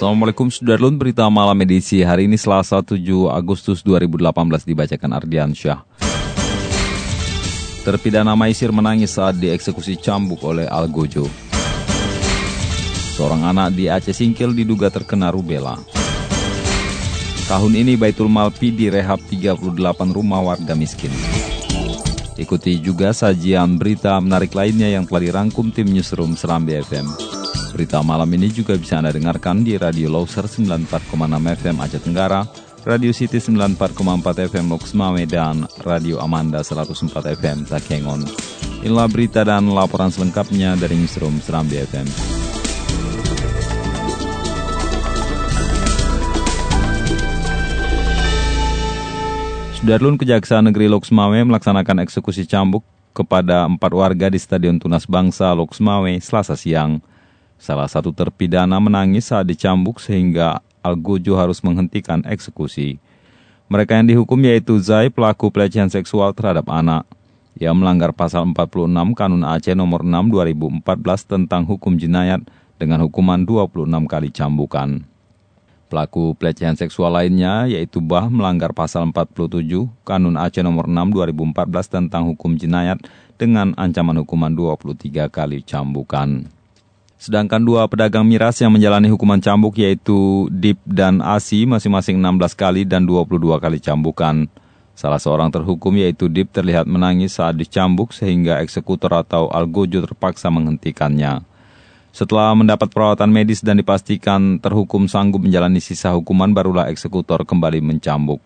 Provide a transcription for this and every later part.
Assalamualaikum Sudarlun, berita malam edisi hari ini Selasa 7 Agustus 2018 dibacakan Ardian Syah. Terpidana Maisir menangis saat dieksekusi cambuk oleh Algojo. Seorang anak di Aceh Singkil diduga terkena rubella. Tahun ini Baitul Malpi direhab 38 rumah warga miskin. Ikuti juga sajian berita menarik lainnya yang telah dirangkum tim Newsroom Serambi FM. Berita malam ini juga bisa Anda dengarkan di Radio Loser 94,6 FM Aceh Tenggara, Radio City 94,4 FM Loks Mame, dan Radio Amanda 104 FM Takengon. Inilah berita dan laporan selengkapnya dari Newsroom Serambi FM. Sudarlun Kejaksaan Negeri Loksmawe melaksanakan eksekusi cambuk kepada empat warga di Stadion Tunas Bangsa Loksmawe selasa siang. Salah satu terpidana menangis saat dicambuk sehingga Algojo harus menghentikan eksekusi. Mereka yang dihukum yaitu Zai, pelaku pelecehan seksual terhadap anak. Ia melanggar pasal 46 Kanun Aceh nomor 6 2014 tentang hukum jenayat dengan hukuman 26 kali cambukan. Pelaku pelecehan seksual lainnya yaitu Bah melanggar pasal 47 Kanun Aceh nomor 6 2014 tentang hukum jenayat dengan ancaman hukuman 23 kali cambukan. Sedangkan dua pedagang miras yang menjalani hukuman cambuk yaitu Dip dan Asi masing-masing 16 kali dan 22 kali cambukan. Salah seorang terhukum yaitu Dip terlihat menangis saat dicambuk sehingga eksekutor atau algojo terpaksa menghentikannya. Setelah mendapat perawatan medis dan dipastikan terhukum sanggup menjalani sisa hukuman barulah eksekutor kembali mencambuk.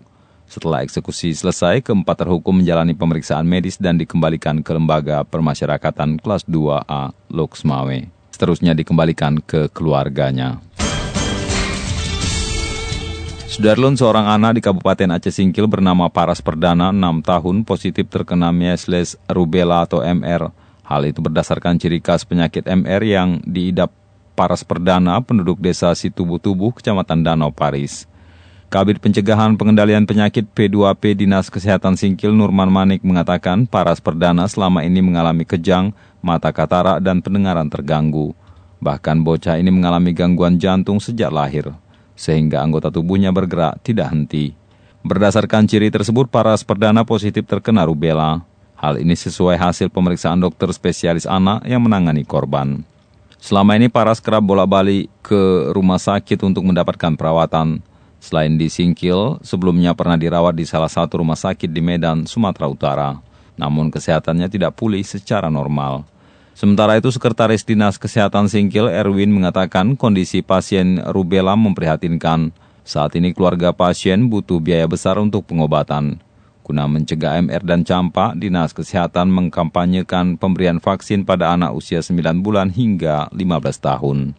Setelah eksekusi selesai, keempat terhukum menjalani pemeriksaan medis dan dikembalikan ke lembaga permasyarakatan kelas 2A Loksmawe seterusnya dikembalikan ke keluarganya. Sudarlun seorang anak di Kabupaten Aceh Singkil bernama Paras Perdana 6 tahun positif terkena measles rubella atau MR. Hal itu berdasarkan ciri khas penyakit MR yang diidap Paras Perdana penduduk desa Situbu-Tubuh, Kecamatan Danau Paris. Kabit Pencegahan Pengendalian Penyakit P2P Dinas Kesehatan Singkil Nurman Manik mengatakan Paras Perdana selama ini mengalami kejang, mata katarak, dan pendengaran terganggu. Bahkan bocah ini mengalami gangguan jantung sejak lahir, sehingga anggota tubuhnya bergerak tidak henti. Berdasarkan ciri tersebut, Paras Perdana positif terkena rubella. Hal ini sesuai hasil pemeriksaan dokter spesialis anak yang menangani korban. Selama ini Paras kerap bolak-balik ke rumah sakit untuk mendapatkan perawatan. Selain di Singkil, sebelumnya pernah dirawat di salah satu rumah sakit di Medan, Sumatera Utara. Namun kesehatannya tidak pulih secara normal. Sementara itu, Sekretaris Dinas Kesehatan Singkil Erwin mengatakan kondisi pasien rubella memprihatinkan. Saat ini keluarga pasien butuh biaya besar untuk pengobatan. Guna mencegah MR dan campak, Dinas Kesehatan mengkampanyekan pemberian vaksin pada anak usia 9 bulan hingga 15 tahun.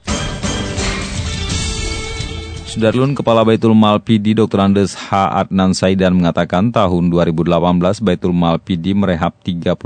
Sudarlun Kepala Baitul Mal PD Dr. Andes H. Adnan Saidan mengatakan tahun 2018 Baitul Mal PD merehab 38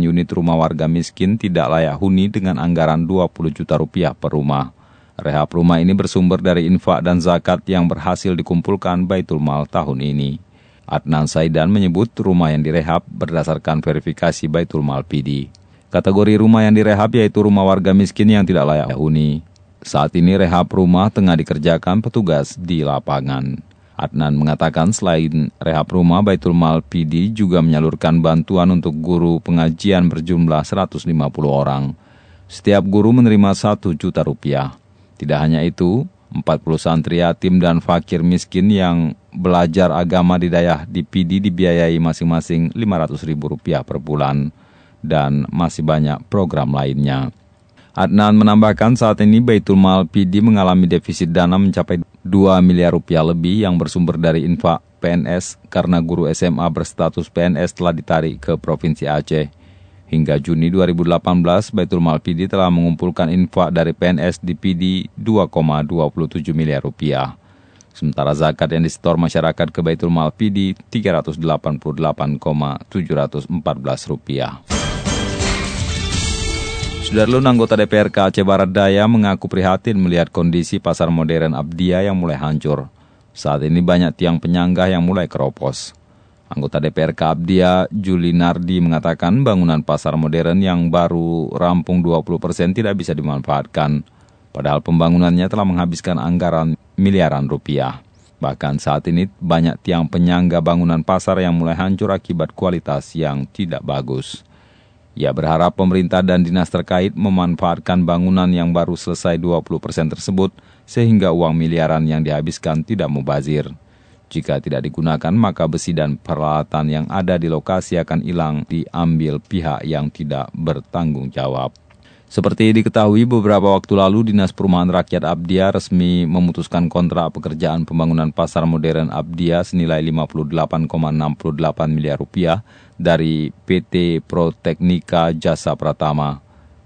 unit rumah warga miskin tidak layak huni dengan anggaran 20 juta rupiah per rumah. Rehab rumah ini bersumber dari infak dan zakat yang berhasil dikumpulkan Baitul Mal tahun ini. Adnan Saidan menyebut rumah yang direhab berdasarkan verifikasi Baitul Mal PD. Kategori rumah yang direhab yaitu rumah warga miskin yang tidak layak huni. Saat ini rehab rumah tengah dikerjakan petugas di lapangan. Adnan mengatakan selain rehab rumah, Baitul Mal PD juga menyalurkan bantuan untuk guru pengajian berjumlah 150 orang. Setiap guru menerima 1 juta rupiah. Tidak hanya itu, 40 santri yatim dan fakir miskin yang belajar agama di daerah di PD dibiayai masing-masing 500 ribu rupiah per bulan. Dan masih banyak program lainnya. Adnan menambahkan saat ini Baitul Mal PD mengalami defisit dana mencapai 2 miliar rupiah lebih yang bersumber dari infak PNS karena guru SMA berstatus PNS telah ditarik ke Provinsi Aceh. Hingga Juni 2018, Baitul Mal PD telah mengumpulkan infak dari PNS di PD 2,27 miliar rupiah. Sementara zakat yang disetor masyarakat ke Baitul Mal PD 388,714 rupiah. Sudarlun anggota DPRK Aceh Barat Daya mengaku prihatin melihat kondisi pasar modern Abdia yang mulai hancur. Saat ini banyak tiang penyangga yang mulai keropos. Anggota DPRK Abdia, Juli Nardi, mengatakan bangunan pasar modern yang baru rampung 20% tidak bisa dimanfaatkan. Padahal pembangunannya telah menghabiskan anggaran miliaran rupiah. Bahkan saat ini banyak tiang penyangga bangunan pasar yang mulai hancur akibat kualitas yang tidak bagus. Ia berharap pemerintah dan dinas terkait memanfaatkan bangunan yang baru selesai 20% tersebut sehingga uang miliaran yang dihabiskan tidak mubazir. Jika tidak digunakan, maka besi dan peralatan yang ada di lokasi akan hilang diambil pihak yang tidak bertanggung jawab. Seperti diketahui beberapa waktu lalu, Dinas Perumahan Rakyat Abdia resmi memutuskan kontrak pekerjaan pembangunan pasar modern Abdia senilai 58,68 miliar rupiah dari PT Proteknika Jasa Pratama.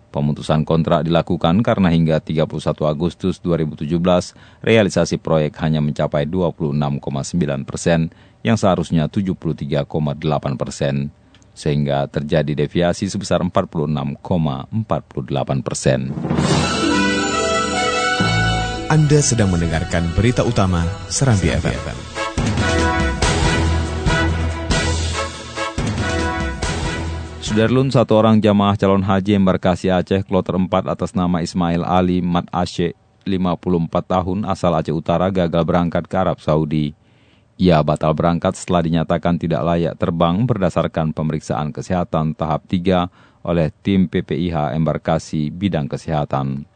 Pemutusan kontrak dilakukan karena hingga 31 Agustus 2017, realisasi proyek hanya mencapai 26,9 persen, yang seharusnya 73,8 persen, sehingga terjadi deviasi sebesar 46,48 persen. Anda sedang mendengarkan berita utama Serambi FM. Sudarlun satu orang jamaah calon haji embarkasi Aceh kloter 4 atas nama Ismail Ali Mat Aceh 54 tahun asal Aceh Utara gagal berangkat ke Arab Saudi. Ia batal berangkat setelah dinyatakan tidak layak terbang berdasarkan pemeriksaan kesehatan tahap 3 oleh tim PPIH embarkasi bidang kesehatan.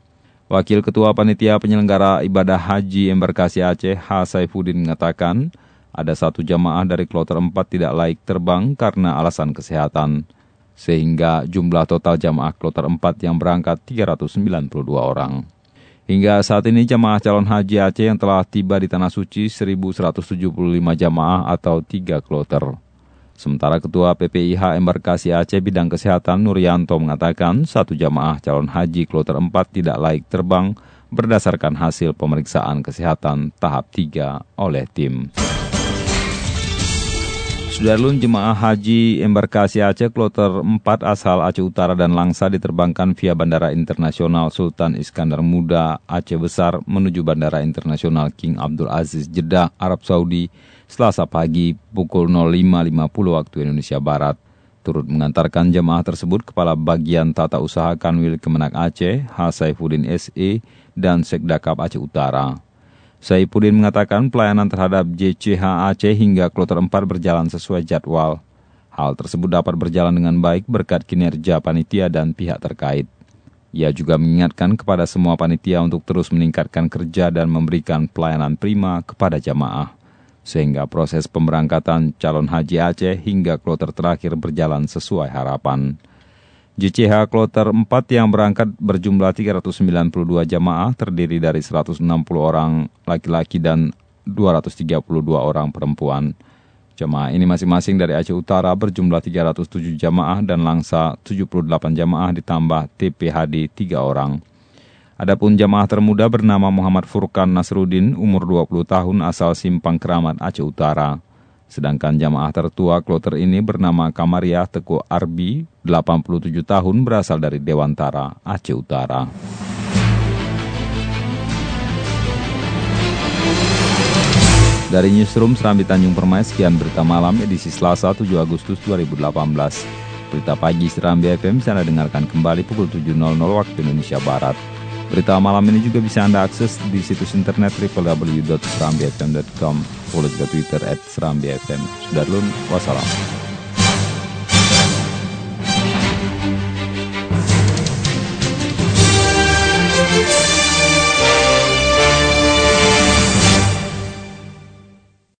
Wakil Ketua Panitia Penyelenggara Ibadah Haji Embarkasi Aceh, H. Saifuddin mengatakan, ada satu jamaah dari kloter 4 tidak layak terbang karena alasan kesehatan sehingga jumlah total jamaah kloter 4 yang berangkat 392 orang. Hingga saat ini jamaah calon haji Aceh yang telah tiba di Tanah Suci 1175 jamaah atau 3 kloter. Sementara Ketua PPIH Embarkasi Aceh Bidang Kesehatan Nuryanto mengatakan satu jamaah calon haji kloter 4 tidak laik terbang berdasarkan hasil pemeriksaan kesehatan tahap 3 oleh tim. Sudarlun jemaah haji embarkasi Aceh kloter 4 asal Aceh Utara dan Langsa diterbangkan via Bandara Internasional Sultan Iskandar Muda Aceh Besar menuju Bandara Internasional King Abdul Aziz Jeddah, Arab Saudi, Selasa pagi pukul 05.50 waktu Indonesia Barat. Turut mengantarkan jemaah tersebut Kepala Bagian Tata Usaha Kanwil Kemenak Aceh, H. S.E. dan Sekdakap Aceh Utara. Saipudin mengatakan pelayanan terhadap JCH Aceh hingga kloter 4 berjalan sesuai jadwal. Hal tersebut dapat berjalan dengan baik berkat kinerja panitia dan pihak terkait. Ia juga mengingatkan kepada semua panitia untuk terus meningkatkan kerja dan memberikan pelayanan prima kepada jamaah. Sehingga proses pemberangkatan calon haji Aceh hingga kloter terakhir berjalan sesuai harapan. JCH Kloter 4 yang berangkat berjumlah 392 jamaah terdiri dari 160 orang laki-laki dan 232 orang perempuan. Jemaah ini masing-masing dari Aceh Utara berjumlah 307 jamaah dan Langsa 78 jamaah ditambah TPHD 3 orang. Adapun jamaah termuda bernama Muhammad Furkan Nasruddin, umur 20 tahun asal Simpang Keramat Aceh Utara. Sedangkan jamaah tertua kloter ini bernama Kamaria Teku Arbi, 87 tahun berasal dari Dewantara, Aceh Utara. Dari Newsroom Serambi Tanjung Permai, sekian berita malam edisi Selasa 7 Agustus 2018. Berita pagi Serambi FM bisa Anda dengarkan kembali pukul 7.00 waktu Indonesia Barat. Berita malam ini juga bisa Anda akses di situs internet www.serambifm.com. Follow juga Twitter at Serambi FM. Sudah dulu, wassalam.